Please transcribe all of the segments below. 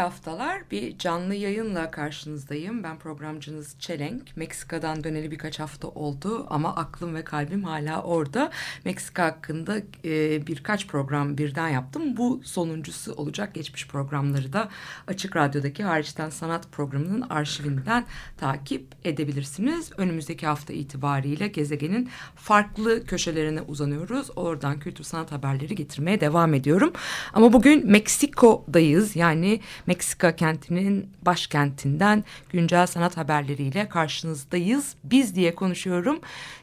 Haftalar. Bir canlı yayınla karşınızdayım. Ben programcınız Çelenk. Meksika'dan döneli birkaç hafta oldu ama aklım ve kalbim hala orada. Meksika hakkında e, birkaç program birden yaptım. Bu sonuncusu olacak. Geçmiş programları da Açık Radyo'daki Hariçten Sanat programının arşivinden takip edebilirsiniz. Önümüzdeki hafta itibariyle gezegenin farklı köşelerine uzanıyoruz. Oradan kültür sanat haberleri getirmeye devam ediyorum. Ama bugün Meksiko'dayız. Yani Meksika kentinin başkentinden güncel sanat haberleriyle karşınızdayız. Biz diye konuşuyorum.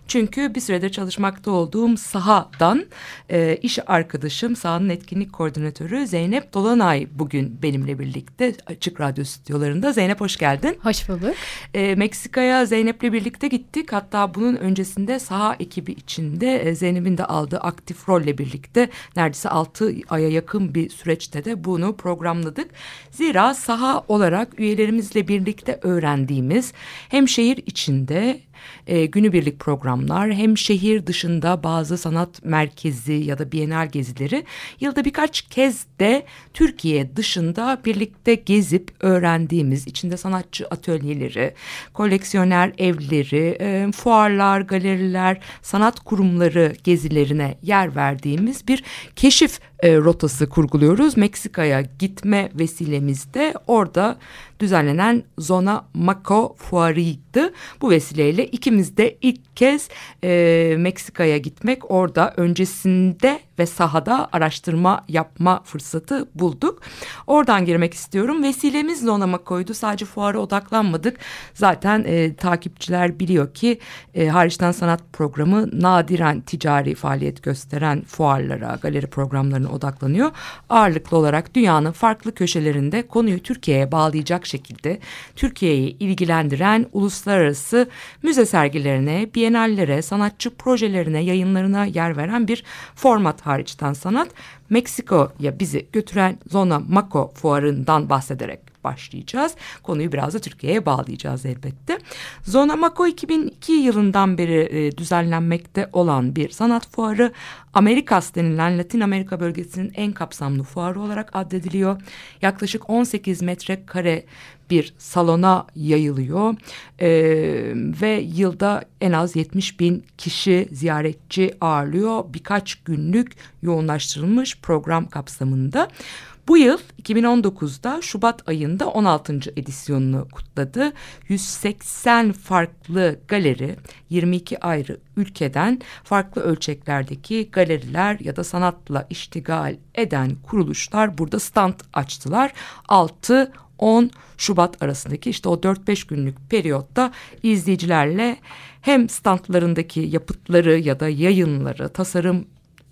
Çünkü bir süredir çalışmakta olduğum sahadan e, iş arkadaşım, sahanın etkinlik koordinatörü Zeynep Dolanay bugün benimle birlikte Açık Radyo stüdyolarında. Zeynep hoş geldin. Hoş bulduk. E, Meksika'ya Zeynep'le birlikte gittik. Hatta bunun öncesinde saha ekibi içinde e, Zeynep'in de aldığı aktif rolle birlikte neredeyse 6 aya yakın bir süreçte de bunu programladık. Zira saha olarak üyelerimizle birlikte öğrendiğimiz hem şehir içinde e, günübirlik programlar hem şehir dışında bazı sanat merkezi ya da bienal gezileri yılda birkaç kez de Türkiye dışında birlikte gezip öğrendiğimiz içinde sanatçı atölyeleri, koleksiyoner evleri, e, fuarlar, galeriler, sanat kurumları gezilerine yer verdiğimiz bir keşif e, rotası kurguluyoruz. Meksika'ya gitme vesilemizde orada düzenlenen Zona Maco Fuarı'ydı. Bu vesileyle ikimiz de ilk kez e, Meksika'ya gitmek orada öncesinde ve sahada araştırma yapma fırsatı bulduk. Oradan girmek istiyorum. Vesilemiz Zona Maco'ydu. Sadece fuara odaklanmadık. Zaten e, takipçiler biliyor ki e, hariçten sanat programı nadiren ticari faaliyet gösteren fuarlara, galeri programlarına odaklanıyor. Ağırlıklı olarak dünyanın farklı köşelerinde konuyu Türkiye'ye bağlayacak şekilde Türkiye'yi ilgilendiren uluslararası müze sergilerine, bienallere, sanatçı projelerine, yayınlarına yer veren bir format hariçten sanat. Meksiko'ya bizi götüren Zona Maco fuarından bahsederek başlayacağız. Konuyu biraz da Türkiye'ye bağlayacağız elbette. Zona Maco 2002 yılından beri e, düzenlenmekte olan bir sanat fuarı. Amerikas denilen Latin Amerika bölgesinin en kapsamlı fuarı olarak addediliyor. Yaklaşık 18 metrekare bir salona yayılıyor ee, ve yılda en az 70 bin kişi ziyaretçi ağırlıyor. Birkaç günlük yoğunlaştırılmış program kapsamında. Bu yıl 2019'da Şubat ayında 16. edisyonunu kutladı. 180 farklı galeri 22 ayrı ülkeden farklı ölçeklerdeki galeriler ya da sanatla iştigal eden kuruluşlar burada stand açtılar. 6 10 Şubat arasındaki işte o 4-5 günlük periyotta izleyicilerle hem standlarındaki yapıtları ya da yayınları, tasarım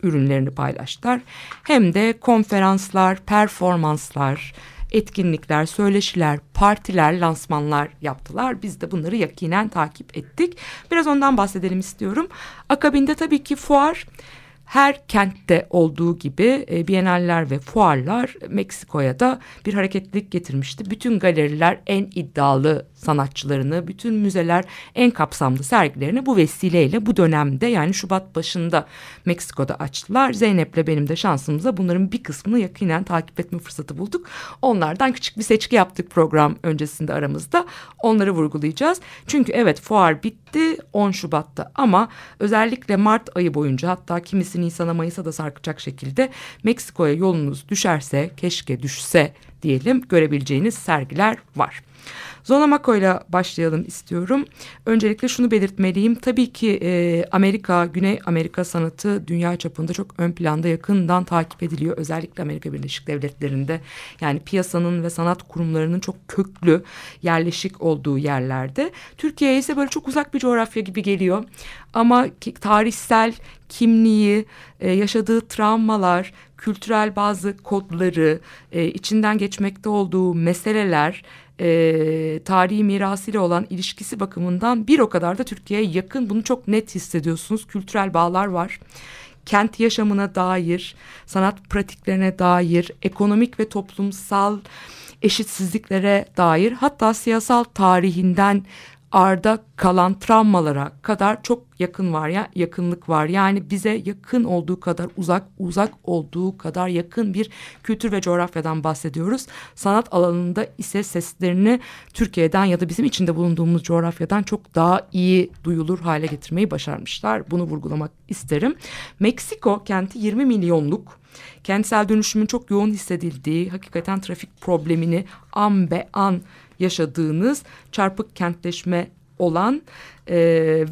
ürünlerini paylaştılar. Hem de konferanslar, performanslar, etkinlikler, söyleşiler, partiler, lansmanlar yaptılar. Biz de bunları yakinen takip ettik. Biraz ondan bahsedelim istiyorum. Akabinde tabii ki fuar her kentte olduğu gibi e, bienaller ve fuarlar Meksiko'ya da bir hareketlilik getirmişti. Bütün galeriler en iddialı sanatçılarını, bütün müzeler en kapsamlı sergilerini bu vesileyle bu dönemde yani Şubat başında Meksiko'da açtılar. Zeynep'le benim de şansımıza bunların bir kısmını yakinen takip etme fırsatı bulduk. Onlardan küçük bir seçki yaptık program öncesinde aramızda. Onları vurgulayacağız. Çünkü evet fuar bitti 10 Şubat'ta ama özellikle Mart ayı boyunca hatta kimisi Nisan'a Mayıs'a da sarkacak şekilde Meksiko'ya yolunuz düşerse keşke düşse diyelim görebileceğiniz sergiler var. Zonamako ile başlayalım istiyorum. Öncelikle şunu belirtmeliyim. Tabii ki e, Amerika, Güney Amerika sanatı dünya çapında çok ön planda yakından takip ediliyor. Özellikle Amerika Birleşik Devletleri'nde. Yani piyasanın ve sanat kurumlarının çok köklü, yerleşik olduğu yerlerde. Türkiye ise böyle çok uzak bir coğrafya gibi geliyor. Ama ki, tarihsel kimliği, e, yaşadığı travmalar, kültürel bazı kodları, e, içinden geçmekte olduğu meseleler e, tarihi mirasıyla olan ilişkisi bakımından bir o kadar da Türkiye'ye yakın. Bunu çok net hissediyorsunuz. Kültürel bağlar var. Kent yaşamına dair, sanat pratiklerine dair, ekonomik ve toplumsal eşitsizliklere dair hatta siyasal tarihinden arda kalan travmalara kadar çok yakın var ya yakınlık var. Yani bize yakın olduğu kadar uzak uzak olduğu kadar yakın bir kültür ve coğrafyadan bahsediyoruz. Sanat alanında ise seslerini Türkiye'den ya da bizim içinde bulunduğumuz coğrafyadan çok daha iyi duyulur hale getirmeyi başarmışlar. Bunu vurgulamak isterim. Meksiko kenti 20 milyonluk kentsel dönüşümün çok yoğun hissedildiği, hakikaten trafik problemini an be an yaşadığınız çarpık kentleşme olan e,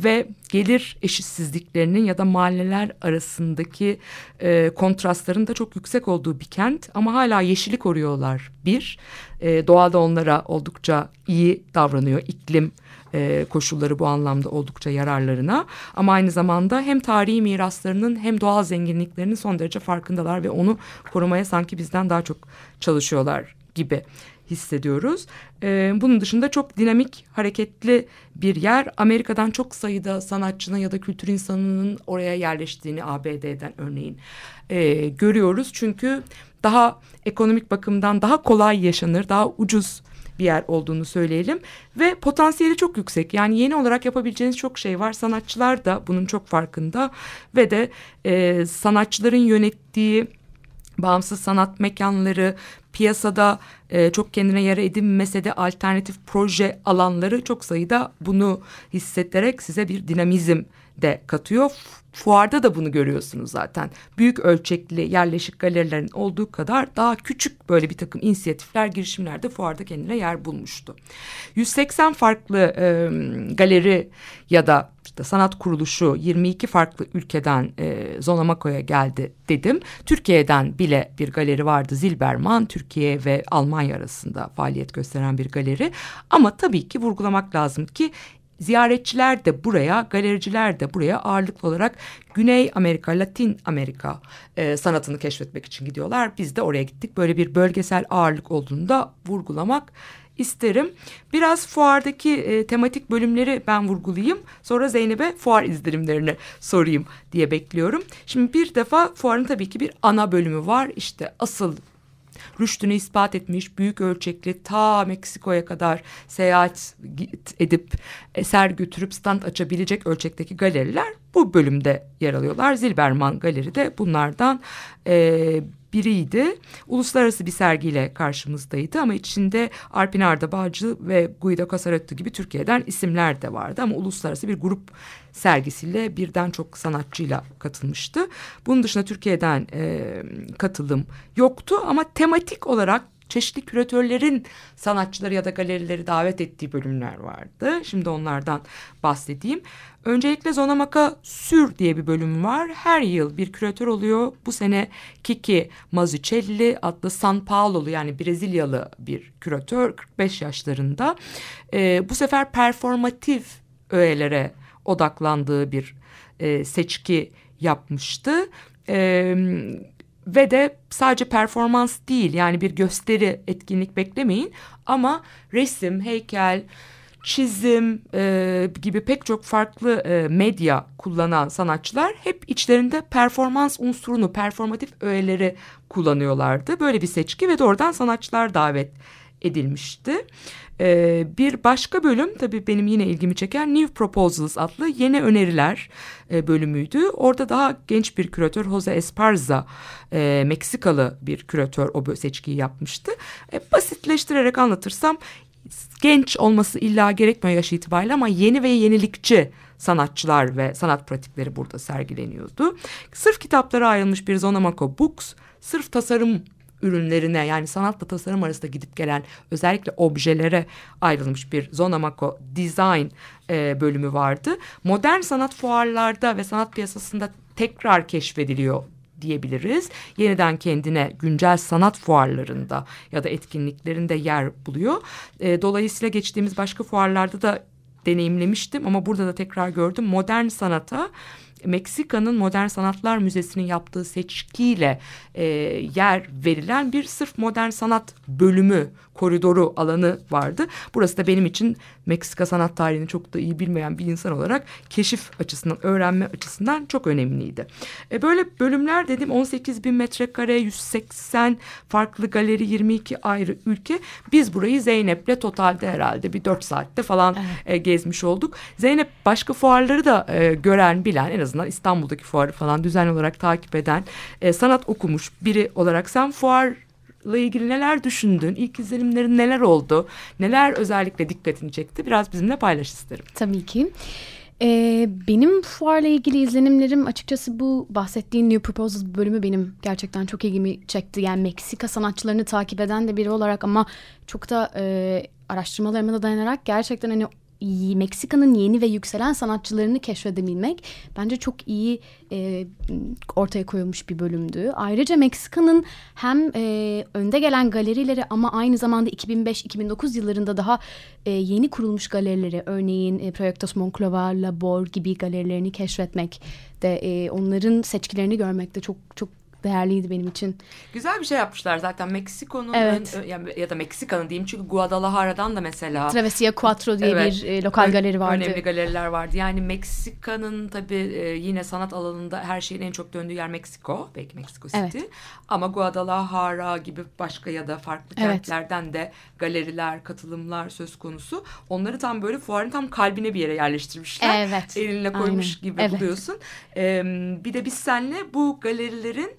ve gelir eşitsizliklerinin ya da mahalleler arasındaki e, kontrastların da çok yüksek olduğu bir kent ama hala yeşili koruyorlar. Bir e, doğada onlara oldukça iyi davranıyor. İklim e, koşulları bu anlamda oldukça yararlarına ama aynı zamanda hem tarihi miraslarının hem doğal zenginliklerinin son derece farkındalar ve onu korumaya sanki bizden daha çok çalışıyorlar gibi hissediyoruz. Ee, bunun dışında çok dinamik, hareketli bir yer. Amerika'dan çok sayıda sanatçının ya da kültür insanının oraya yerleştiğini ABD'den örneğin e, görüyoruz. Çünkü daha ekonomik bakımdan daha kolay yaşanır, daha ucuz bir yer olduğunu söyleyelim ve potansiyeli çok yüksek. Yani yeni olarak yapabileceğiniz çok şey var. Sanatçılar da bunun çok farkında ve de e, sanatçıların yönettiği bağımsız sanat mekanları, piyasada e, çok kendine yer edinmese de alternatif proje alanları çok sayıda bunu hissettirerek size bir dinamizm de katıyor. Fuarda da bunu görüyorsunuz zaten. Büyük ölçekli yerleşik galerilerin olduğu kadar daha küçük böyle bir takım inisiyatifler, girişimler de fuarda kendine yer bulmuştu. 180 farklı e, galeri ya da işte sanat kuruluşu 22 farklı ülkeden e, Zonamako'ya geldi dedim. Türkiye'den bile bir galeri vardı Zilberman, Türkiye ve Almanya arasında faaliyet gösteren bir galeri. Ama tabii ki vurgulamak lazım ki ziyaretçiler de buraya, galericiler de buraya ağırlıklı olarak Güney Amerika, Latin Amerika e, sanatını keşfetmek için gidiyorlar. Biz de oraya gittik. Böyle bir bölgesel ağırlık olduğunu da vurgulamak isterim. Biraz fuardaki e, tematik bölümleri ben vurgulayayım. Sonra Zeynep'e fuar izlenimlerini sorayım diye bekliyorum. Şimdi bir defa fuarın tabii ki bir ana bölümü var. İşte asıl rüştünü ispat etmiş büyük ölçekli ta Meksiko'ya kadar seyahat edip eser götürüp stand açabilecek ölçekteki galeriler bu bölümde yer alıyorlar. Zilberman Galeri de bunlardan e, biriydi. Uluslararası bir sergiyle karşımızdaydı ama içinde Arpin Arda Bağcı ve Guido Casaretto gibi Türkiye'den isimler de vardı. Ama uluslararası bir grup sergisiyle birden çok sanatçıyla katılmıştı. Bunun dışında Türkiye'den e, katılım yoktu ama tematik olarak çeşitli küratörlerin sanatçıları ya da galerileri davet ettiği bölümler vardı. Şimdi onlardan bahsedeyim. Öncelikle Zonamaka Sür diye bir bölüm var. Her yıl bir küratör oluyor. Bu sene Kiki Mazzucchelli adlı San Paulo'lu yani Brezilyalı bir küratör 45 yaşlarında. Ee, bu sefer performatif öğelere odaklandığı bir e, seçki yapmıştı. Ee, ve de sadece performans değil yani bir gösteri etkinlik beklemeyin ama resim, heykel, çizim e, gibi pek çok farklı e, medya kullanan sanatçılar hep içlerinde performans unsurunu, performatif öğeleri kullanıyorlardı. Böyle bir seçki ve doğrudan sanatçılar davet edilmişti. Ee, bir başka bölüm tabii benim yine ilgimi çeken New Proposals adlı yeni öneriler e, bölümüydü. Orada daha genç bir küratör Jose Esparza, e, Meksikalı bir küratör o seçkiyi yapmıştı. E, basitleştirerek anlatırsam genç olması illa gerekmiyor yaş itibariyle ama yeni ve yenilikçi sanatçılar ve sanat pratikleri burada sergileniyordu. Sırf kitaplara ayrılmış bir Zonamako Books, sırf tasarım ürünlerine yani sanatla tasarım arasında gidip gelen özellikle objelere ayrılmış bir Zonamako Design e, bölümü vardı. Modern sanat fuarlarda ve sanat piyasasında tekrar keşfediliyor diyebiliriz. Yeniden kendine güncel sanat fuarlarında ya da etkinliklerinde yer buluyor. E, dolayısıyla geçtiğimiz başka fuarlarda da deneyimlemiştim ama burada da tekrar gördüm. Modern sanata Meksika'nın Modern Sanatlar Müzesi'nin yaptığı seçkiyle e, yer verilen bir sırf modern sanat bölümü, koridoru alanı vardı. Burası da benim için Meksika sanat tarihini çok da iyi bilmeyen bir insan olarak keşif açısından, öğrenme açısından çok önemliydi. E, böyle bölümler dedim 18 bin metrekare, 180 farklı galeri, 22 ayrı ülke. Biz burayı Zeynep'le totalde herhalde bir 4 saatte falan e, gezmiş olduk. Zeynep başka fuarları da e, gören, bilen en azından İstanbul'daki fuarı falan düzenli olarak takip eden, e, sanat okumuş biri olarak sen fuar ilgili neler düşündün? İlk izlenimlerin neler oldu? Neler özellikle dikkatini çekti? Biraz bizimle paylaş isterim. Tabii ki. Ee, benim fuarla ilgili izlenimlerim açıkçası bu bahsettiğin New Proposals bölümü benim gerçekten çok ilgimi çekti. Yani Meksika sanatçılarını takip eden de biri olarak ama çok da e, araştırmalarıma da dayanarak gerçekten hani Meksika'nın yeni ve yükselen sanatçılarını keşfedebilmek bence çok iyi e, ortaya koyulmuş bir bölümdü. Ayrıca Meksika'nın hem e, önde gelen galerileri ama aynı zamanda 2005-2009 yıllarında daha e, yeni kurulmuş galerileri örneğin e, Proyectos Monclova, Labor gibi galerilerini keşfetmek de e, onların seçkilerini görmek de çok çok değerliydi benim için. Güzel bir şey yapmışlar zaten Meksiko'nun Evet. yani ya da Meksika'nın diyeyim çünkü Guadalajara'dan da mesela Travesía Cuatro diye Evet. bir e, lokal galeri vardı. Önemli galeriler vardı. Yani Meksika'nın tabii e, yine sanat alanında her şeyin en çok döndüğü yer Meksiko. Belki Meksiko City. Evet. Ama Guadalajara gibi başka ya da farklı Evet. kentlerden de galeriler, katılımlar söz konusu. Onları tam böyle fuarın tam kalbine bir yere yerleştirmişler. Evet. Eline koymuş Aynen. gibi Evet. buluyorsun. E, bir de biz seninle bu galerilerin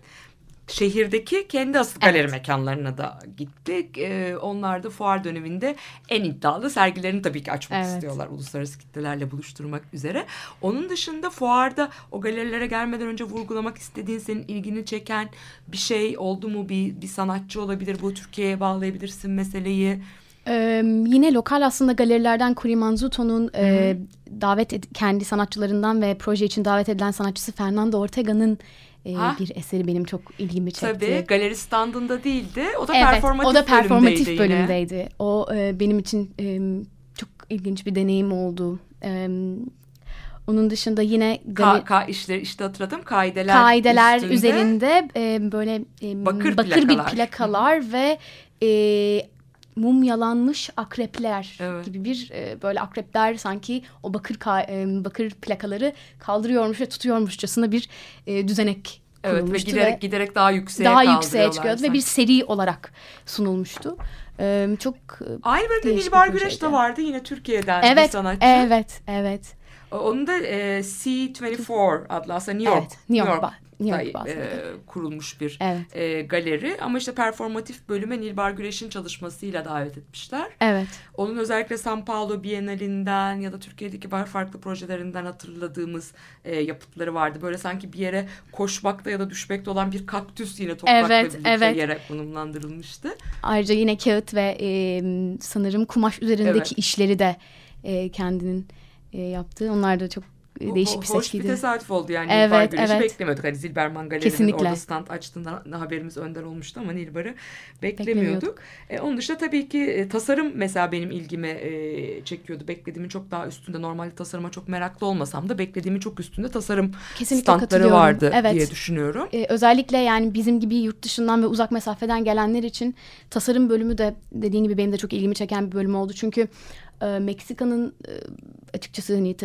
şehirdeki kendi asıl galeri Evet. mekanlarına da gittik. Ee, onlar da fuar döneminde en iddialı sergilerini tabii ki açmak Evet. istiyorlar. Uluslararası kitlelerle buluşturmak üzere. Onun dışında fuarda o galerilere gelmeden önce vurgulamak istediğin senin ilgini çeken bir şey oldu mu? Bir, bir sanatçı olabilir bu Türkiye'ye bağlayabilirsin meseleyi. Ee, yine lokal aslında galerilerden Kuri Manzuto'nun e, davet kendi sanatçılarından ve proje için davet edilen sanatçısı Fernando Ortega'nın e, Ha. bir eseri benim çok ilgimi çekti. Tabii galeri standında değildi. O da Evet, performatif, o da performatif bölümdeydi yine. O e, benim için e, çok ilginç bir deneyim oldu. E, onun dışında yine Ka, ka işleri işte hatırladım. Kaideler, kaideler üstünde. üzerinde e, böyle e, Bakır bakır, plakalar. bir plakalar ve e, mumyalanmış akrepler Evet. gibi bir e, böyle akrepler sanki o bakır ka- e, bakır plakaları kaldırıyormuş ve tutuyormuşçasına bir e, düzenek Evet ve giderek ve giderek daha yükseğe daha yükseğe çıkıyordu ve bir seri olarak sunulmuştu. E, çok Aynı bölümde bir Güreş de vardı yine Türkiye'den bir evet sanatçı. evet evet Onun da e, C24 adlı aslında New York. Evet, New York ba- York'ta, New York e, kurulmuş bir Evet. e, galeri. Ama işte performatif bölüme Nilbar Güreş'in çalışmasıyla davet etmişler. evet Onun özellikle San Paulo Bienalinden ya da Türkiye'deki farklı projelerinden hatırladığımız e, yapıtları vardı. Böyle sanki bir yere koşmakta ya da düşmekte olan bir kaktüs yine toprakla Evet, birlikte evet. yere konumlandırılmıştı. Ayrıca yine kağıt ve e, sanırım kumaş üzerindeki Evet. işleri de e, kendinin e, yaptığı. Onlar da çok değişik bir Hoş bir seçkiydi. tesadüf oldu yani Evet, Nilbar evet. beklemiyorduk. Hani Zilberman Galeri'nin orada stand açtığında haberimiz önden olmuştu ama Nilbar'ı beklemiyorduk. Beklemiyorduk. E, onun dışında tabii ki e, tasarım mesela benim ilgimi e, çekiyordu. Beklediğimin çok daha üstünde. Normalde tasarıma çok meraklı olmasam da beklediğimin çok üstünde tasarım Kesinlikle standları vardı Evet. diye düşünüyorum. E, özellikle yani bizim gibi yurt dışından ve uzak mesafeden gelenler için tasarım bölümü de dediğin gibi benim de çok ilgimi çeken bir bölüm oldu. Çünkü e, Meksika'nın e, açıkçası hani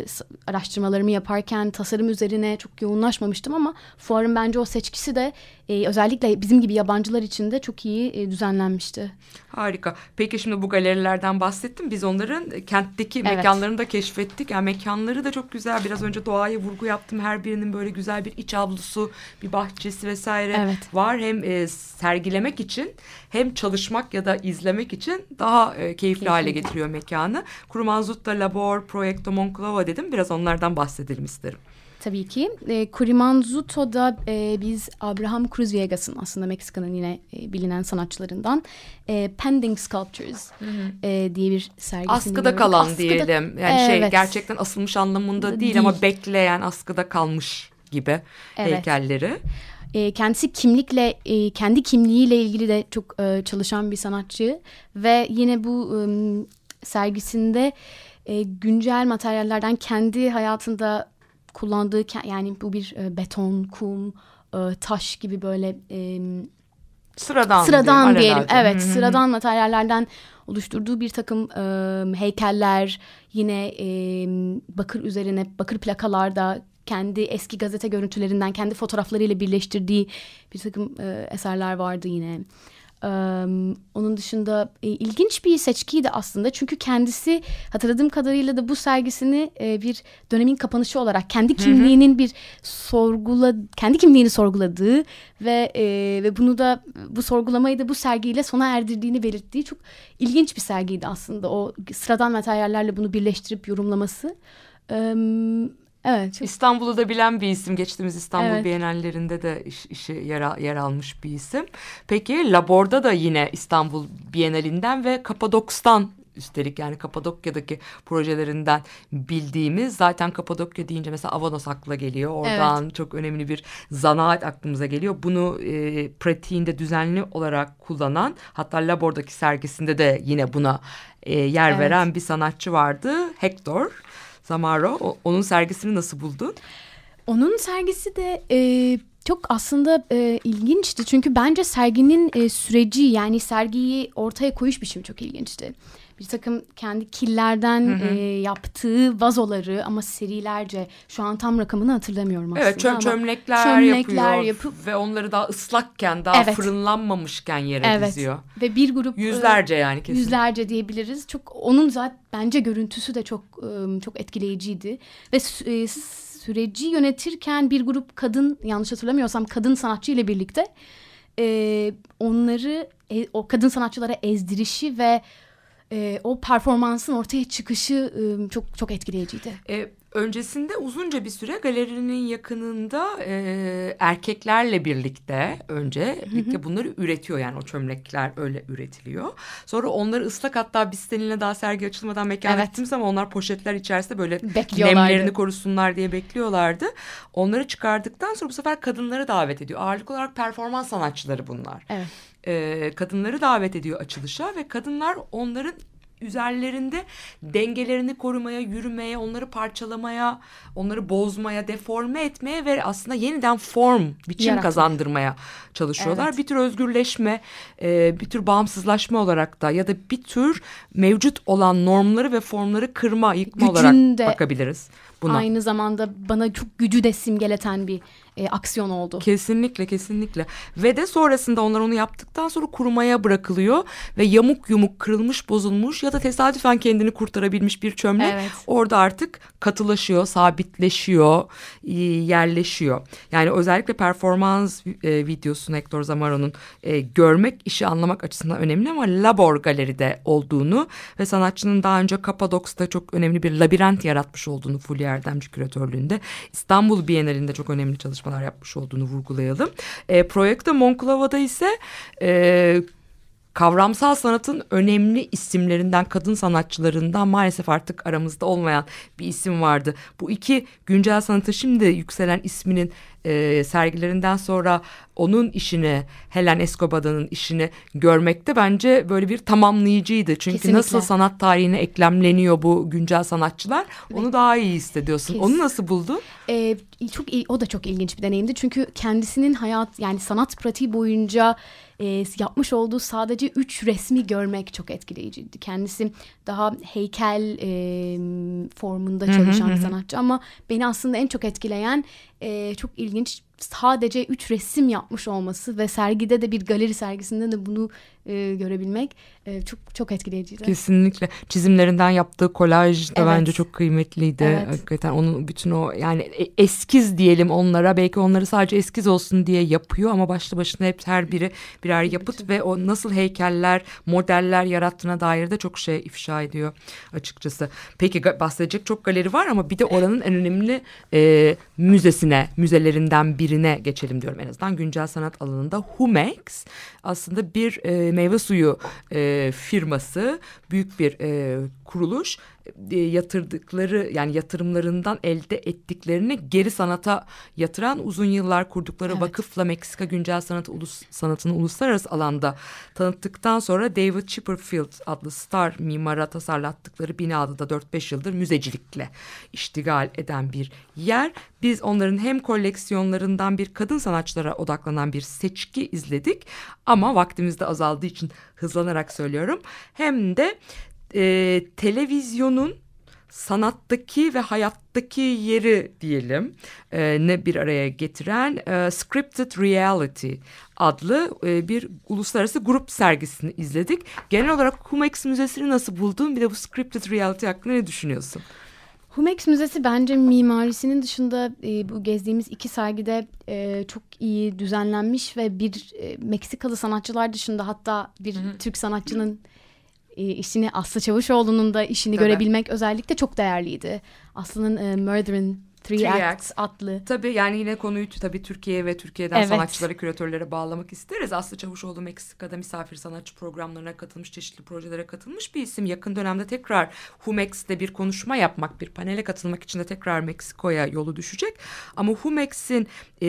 araştırmalarımı yaparken tasarım üzerine çok yoğunlaşmamıştım ama fuarın bence o seçkisi de e, özellikle bizim gibi yabancılar için de çok iyi e, düzenlenmişti. Harika. Peki şimdi bu galerilerden bahsettim. Biz onların kentteki Evet. mekanlarını da keşfettik. Yani mekanları da çok güzel. Biraz önce doğaya vurgu yaptım. Her birinin böyle güzel bir iç avlusu, bir bahçesi vesaire Evet. var. Hem e, sergilemek için hem çalışmak ya da izlemek için daha e, keyifli hale getiriyor mekanı. Kurumanzutta Labor, Proyecto Monclova dedim. Biraz onlardan bahsedelim isterim. Tabii ki. E, Kurimanzuto'da e, biz Abraham Cruz Viegas'ın aslında Meksika'nın yine e, bilinen sanatçılarından e, Pending Sculptures e, diye bir sergisini Askıda görüyorum. kalan Askıda- diyelim. Yani şey Evet. gerçekten asılmış anlamında değil, Değil. ama bekleyen askıda kalmış gibi Evet. heykelleri. E, kendisi kimlikle, e, kendi kimliğiyle ilgili de çok e, çalışan bir sanatçı ve yine bu sergisinde e, güncel materyallerden kendi hayatında kullandığı yani bu bir e, beton, kum, e, taş gibi böyle e, Sıradan, sıradan diyelim. diyelim. alelacele. Evet, Hı hı. sıradan materyallerden oluşturduğu bir takım e, heykeller, yine e, bakır üzerine bakır plakalarda kendi eski gazete görüntülerinden kendi fotoğraflarıyla birleştirdiği bir takım e, eserler vardı yine. E, onun dışında e, ilginç bir seçkiydi aslında. Çünkü kendisi hatırladığım kadarıyla da bu sergisini e, bir dönemin kapanışı olarak kendi kimliğinin bir sorgula kendi kimliğini sorguladığı ve e, ve bunu da bu sorgulamayı da bu sergiyle sona erdirdiğini belirttiği çok ilginç bir sergiydi aslında. O sıradan materyallerle bunu birleştirip yorumlaması. E, evet. çok- İstanbul'u da bilen bir isim. Geçtiğimiz İstanbul Evet. Bienallerinde de iş, işi yer, yer almış bir isim. Peki Labor'da da yine İstanbul Bienalinden ve Kapadoks'tan üstelik yani Kapadokya'daki projelerinden bildiğimiz zaten Kapadokya deyince mesela Avanos akla geliyor. Oradan çok önemli bir zanaat aklımıza geliyor. Bunu e, pratiğinde düzenli olarak kullanan hatta Labor'daki sergisinde de yine buna e, yer Evet. veren bir sanatçı vardı. Hector Zamaro. O- onun sergisini nasıl buldun? Onun sergisi de e, çok aslında e, ilginçti. Çünkü bence serginin e, süreci yani sergiyi ortaya koyuş biçimi çok ilginçti. Bir takım kendi killerden e, yaptığı vazoları ama serilerce şu an tam rakamını hatırlamıyorum aslında. Evet çöm ama çömlekler, çömlekler yapıyor yapıp ve onları daha ıslakken daha Evet. fırınlanmamışken yere evet diziyor. ve bir grup Yüzlerce yani kesin. Yüzlerce diyebiliriz. Çok onun zaten bence görüntüsü de çok çok etkileyiciydi ve e, süreci yönetirken bir grup kadın yanlış hatırlamıyorsam kadın sanatçı ile birlikte e, onları e, o kadın sanatçılara ezdirişi ve e, o performansın ortaya çıkışı e, çok çok etkileyiciydi. E, öncesinde uzunca bir süre galerinin yakınında e, erkeklerle birlikte önce birlikte bunları üretiyor yani o çömlekler öyle üretiliyor. Sonra onları ıslak hatta biz seninle daha sergi açılmadan mekana Evet. gittiğimiz ama onlar poşetler içerisinde böyle nemlerini korusunlar diye bekliyorlardı. Onları çıkardıktan sonra bu sefer kadınları davet ediyor. Ağırlık olarak performans sanatçıları bunlar. Evet. e, kadınları davet ediyor açılışa ve kadınlar onların üzerlerinde dengelerini korumaya, yürümeye, onları parçalamaya, onları bozmaya, deforme etmeye ve aslında yeniden form, biçim Yaratma. kazandırmaya çalışıyorlar. Evet. Bir tür özgürleşme, e, bir tür bağımsızlaşma olarak da ya da bir tür mevcut olan normları ve formları kırma, yıkma Gücün olarak de bakabiliriz buna. Aynı zamanda bana çok gücü de simgeleten bir e, aksiyon oldu. Kesinlikle kesinlikle ve de sonrasında onlar onu yaptıktan sonra kurumaya bırakılıyor ve yamuk yumuk kırılmış bozulmuş ya da tesadüfen kendini kurtarabilmiş bir çömlek Evet. orada artık katılaşıyor sabitleşiyor yerleşiyor yani özellikle performans e, videosunu Hector Zamaro'nun e, görmek işi anlamak açısından önemli ama Labor Galeri'de olduğunu ve sanatçının daha önce Kapadoks'ta çok önemli bir labirent yaratmış olduğunu Fulya Erdemci küratörlüğünde İstanbul Bienalinde çok önemli çalışmalar yapmış olduğunu vurgulayalım. E, Proyekte Monclova'da ise e, kavramsal sanatın önemli isimlerinden, kadın sanatçılarından maalesef artık aramızda olmayan bir isim vardı. Bu iki güncel sanatı şimdi yükselen isminin e, sergilerinden sonra onun işini, Helen Escobar'ın işini görmekte bence böyle bir tamamlayıcıydı. Çünkü Kesinlikle. nasıl sanat tarihine eklemleniyor bu güncel sanatçılar onu daha iyi hissediyorsun. Kes- Onu nasıl buldun? Ee, çok iyi, o da çok ilginç bir deneyimdi. Çünkü kendisinin hayat yani sanat pratiği boyunca e, yapmış olduğu sadece üç resmi görmek çok etkileyiciydi. Kendisi daha heykel e, formunda çalışan bir sanatçı ama beni aslında en çok etkileyen e, çok ilginç sadece üç resim yapmış olması ve sergide de bir galeri sergisinde de bunu e, görebilmek e, çok çok etkileyiciydi. Kesinlikle. Çizimlerinden yaptığı kolaj da Evet. bence çok kıymetliydi. Evet. Hakikaten onun bütün o yani e- eskiz diyelim onlara. Belki onları sadece eskiz olsun diye yapıyor ama başlı başına hep her biri birer yapıt ve o nasıl heykeller, modeller yarattığına dair de çok şey ifşa ediyor açıkçası. Peki bahsedecek çok galeri var ama bir de oranın en önemli e, müzesine, müzelerinden birine geçelim diyorum en azından güncel sanat alanında. Humex aslında bir e, meyve suyu e, firması, büyük bir e, kuruluş e, yatırdıkları yani yatırımlarından elde ettiklerini geri sanata yatıran uzun yıllar kurdukları Evet. vakıfla Meksika güncel sanat ulus, sanatını uluslararası alanda tanıttıktan sonra David Chipperfield adlı star mimara tasarlattıkları binada da 4-5 yıldır müzecilikle iştigal eden bir yer. Biz onların hem koleksiyonlarından bir kadın sanatçılara odaklanan bir seçki izledik ama vaktimiz de azaldığı için hızlanarak söylüyorum. Hem de e, televizyonun sanattaki ve hayattaki yeri diyelim e, ne bir araya getiren e, Scripted Reality adlı e, bir uluslararası grup sergisini izledik. Genel olarak Humex Müzesi'ni nasıl buldun? Bir de bu Scripted Reality hakkında ne düşünüyorsun? Humex Müzesi bence mimarisinin dışında e, bu gezdiğimiz iki sergide e, çok iyi düzenlenmiş ve bir e, Meksikalı sanatçılar dışında hatta bir Türk sanatçının e, işini Aslı Çavuşoğlu'nun da işini Tabii. görebilmek özellikle çok değerliydi. Aslı'nın e, Murder in Three, Three Acts, Acts. adlı. Tabii yani yine konuyu tabii Türkiye'ye ve Türkiye'den Evet. sanatçılara, küratörlere bağlamak isteriz. Aslı Çavuşoğlu Meksika'da misafir sanatçı programlarına katılmış, çeşitli projelere katılmış bir isim. Yakın dönemde tekrar Humex'te bir konuşma yapmak, bir panele katılmak için de tekrar Meksiko'ya yolu düşecek. Ama Humex'in e,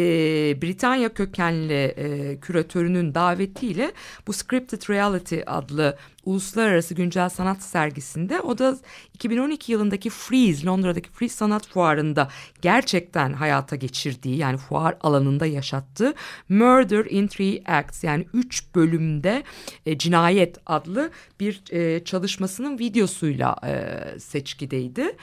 Britanya kökenli e, küratörünün davetiyle bu Scripted Reality adlı uluslararası güncel sanat sergisinde o da 2012 yılındaki Frieze Londra'daki Frieze Sanat Fuarı'nda gerçekten hayata geçirdiği yani fuar alanında yaşattığı Murder in Three Acts yani üç bölümde e, cinayet adlı bir e, çalışmasının videosuyla e, seçkideydi.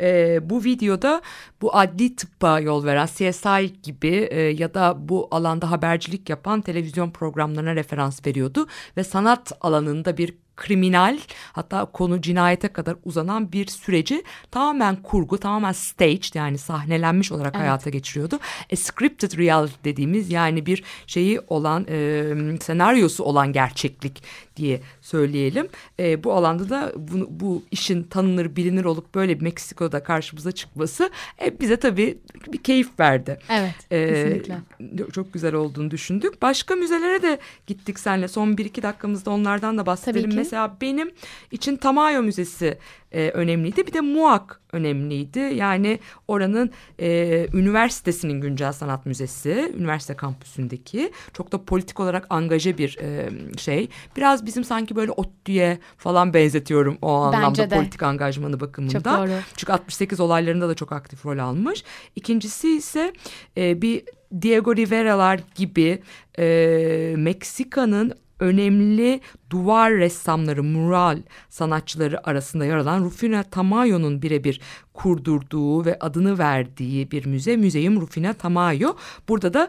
E, bu videoda bu adli tıbba yol veren CSI gibi e, ya da bu alanda habercilik yapan televizyon programlarına referans veriyordu ve sanat alanında bir kriminal hatta konu cinayete kadar uzanan bir süreci tamamen kurgu tamamen staged yani sahnelenmiş olarak Evet. hayata geçiriyordu. E, scripted reality dediğimiz yani bir şeyi olan e, senaryosu olan gerçeklik diye söyleyelim. E, bu alanda da bu, bu işin tanınır bilinir olup böyle Meksiko'da karşımıza çıkması e, bize tabii bir keyif verdi. Evet, Ee, kesinlikle. çok güzel olduğunu düşündük. Başka müzelere de gittik senle. Son bir iki dakikamızda onlardan da bahsedelim. Tabii ki. Mesela benim için Tamayo Müzesi e, önemliydi. Bir de MUAK önemliydi. Yani oranın e, üniversitesinin güncel sanat müzesi. Üniversite kampüsündeki. Çok da politik olarak angaje bir e, şey. Biraz bizim sanki böyle ODTÜ'ye falan benzetiyorum o anlamda Bence de. politik angajmanı bakımından. Çok doğru. Çünkü 68 olaylarında da çok aktif rol almış. İkincisi ise e, bir Diego Rivera'lar gibi e, Meksika'nın önemli duvar ressamları, mural sanatçıları arasında yer alan Rufina Tamayo'nun birebir kurdurduğu ve adını verdiği bir müze. Müzeyim Rufina Tamayo. Burada da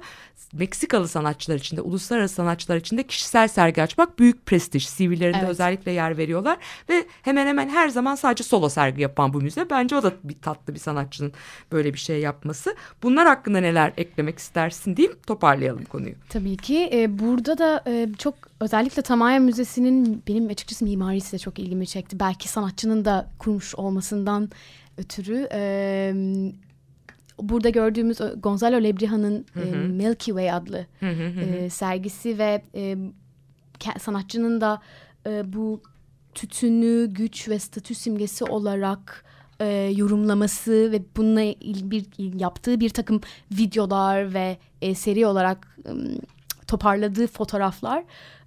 Meksikalı sanatçılar içinde, uluslararası sanatçılar içinde kişisel sergi açmak büyük prestij. CV'lerinde Evet. özellikle yer veriyorlar ve hemen hemen her zaman sadece solo sergi yapan bu müze. Bence o da bir tatlı bir sanatçının böyle bir şey yapması. Bunlar hakkında neler eklemek istersin deyip toparlayalım konuyu. Tabii ki. Ee, burada da e, çok özellikle Tamaya Müzesi'nin benim açıkçası mimarisi de çok ilgimi çekti. Belki sanatçının da kurmuş olmasından ötürü. e, burada gördüğümüz Gonzalo Lebriha'nın e, Milky Way adlı e, sergisi ve e, sanatçının da e, bu tütünü güç ve statü simgesi olarak e, yorumlaması ve bununla il- bir il- yaptığı bir takım videolar ve e, seri olarak ım, toparladığı fotoğraflar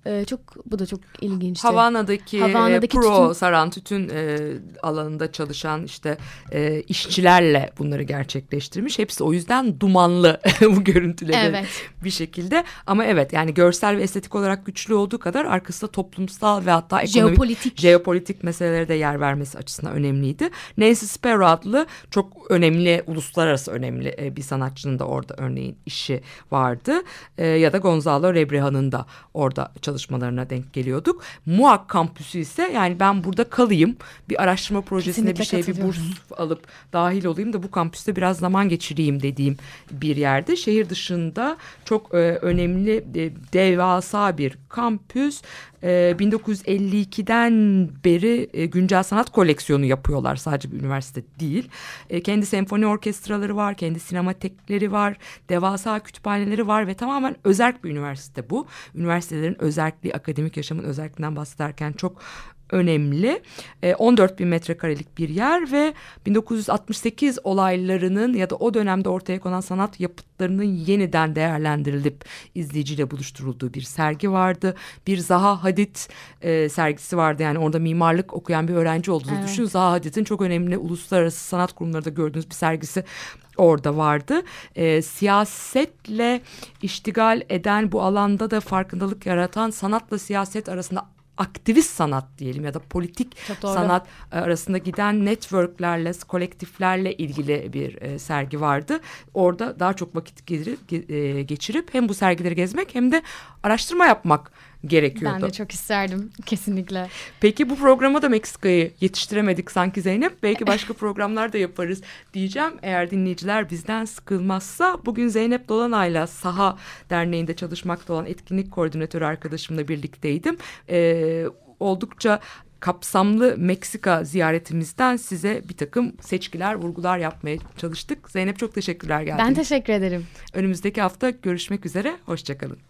E, çok bu da çok ilginçti. Havana'daki, Havana'daki e, pro tütün- saran tütün e, alanında çalışan işte e, işçilerle bunları gerçekleştirmiş. Hepsi o yüzden dumanlı bu görüntüleri Evet. bir şekilde. Ama evet yani görsel ve estetik olarak güçlü olduğu kadar arkasında toplumsal ve hatta ekonomik, Jeopolitik. jeopolitik meselelere de yer vermesi açısından önemliydi. Nancy Sparrow adlı çok önemli, uluslararası önemli e, bir sanatçının da orada örneğin işi vardı. E, ya da Gonzalo Rebreha'nın da orada çalışmalarına denk geliyorduk. Muak kampüsü ise yani ben burada kalayım, bir araştırma projesine Kesinlikle bir şey, bir burs alıp dahil olayım da bu kampüste biraz zaman geçireyim dediğim bir yerde. Şehir dışında çok e, önemli e, devasa bir kampüs. E, 1952'den beri e, güncel sanat koleksiyonu yapıyorlar sadece bir üniversite değil. E, kendi senfoni orkestraları var, kendi sinematekleri var, devasa kütüphaneleri var ve tamamen özerk bir üniversite bu. Üniversitelerin özelliği, akademik yaşamın özelliğinden bahsederken çok önemli. E, 14 bin metrekarelik bir yer ve 1968 olaylarının ya da o dönemde ortaya konan sanat yapıtlarının yeniden değerlendirilip izleyiciyle buluşturulduğu bir sergi vardı. Bir Zaha Hadid e, sergisi vardı yani orada mimarlık okuyan bir öğrenci olduğunu Evet. düşün. Zaha Hadid'in çok önemli uluslararası sanat kurumlarında gördüğünüz bir sergisi orada vardı. E, siyasetle iştigal eden bu alanda da farkındalık yaratan sanatla siyaset arasında aktivist sanat diyelim ya da politik sanat e, arasında giden networklerle, kolektiflerle ilgili bir e, sergi vardı. Orada daha çok vakit e, geçirip hem bu sergileri gezmek hem de araştırma yapmak gerekiyordu. Ben de çok isterdim kesinlikle. Peki bu programa da Meksika'yı yetiştiremedik sanki Zeynep. Belki başka programlar da yaparız diyeceğim. Eğer dinleyiciler bizden sıkılmazsa bugün Zeynep Dolanay'la Saha Derneği'nde çalışmakta olan etkinlik koordinatörü arkadaşımla birlikteydim. Ee, oldukça kapsamlı Meksika ziyaretimizden size bir takım seçkiler, vurgular yapmaya çalıştık. Zeynep çok teşekkürler geldiğin Ben teşekkür ederim. Önümüzdeki hafta görüşmek üzere. Hoşçakalın.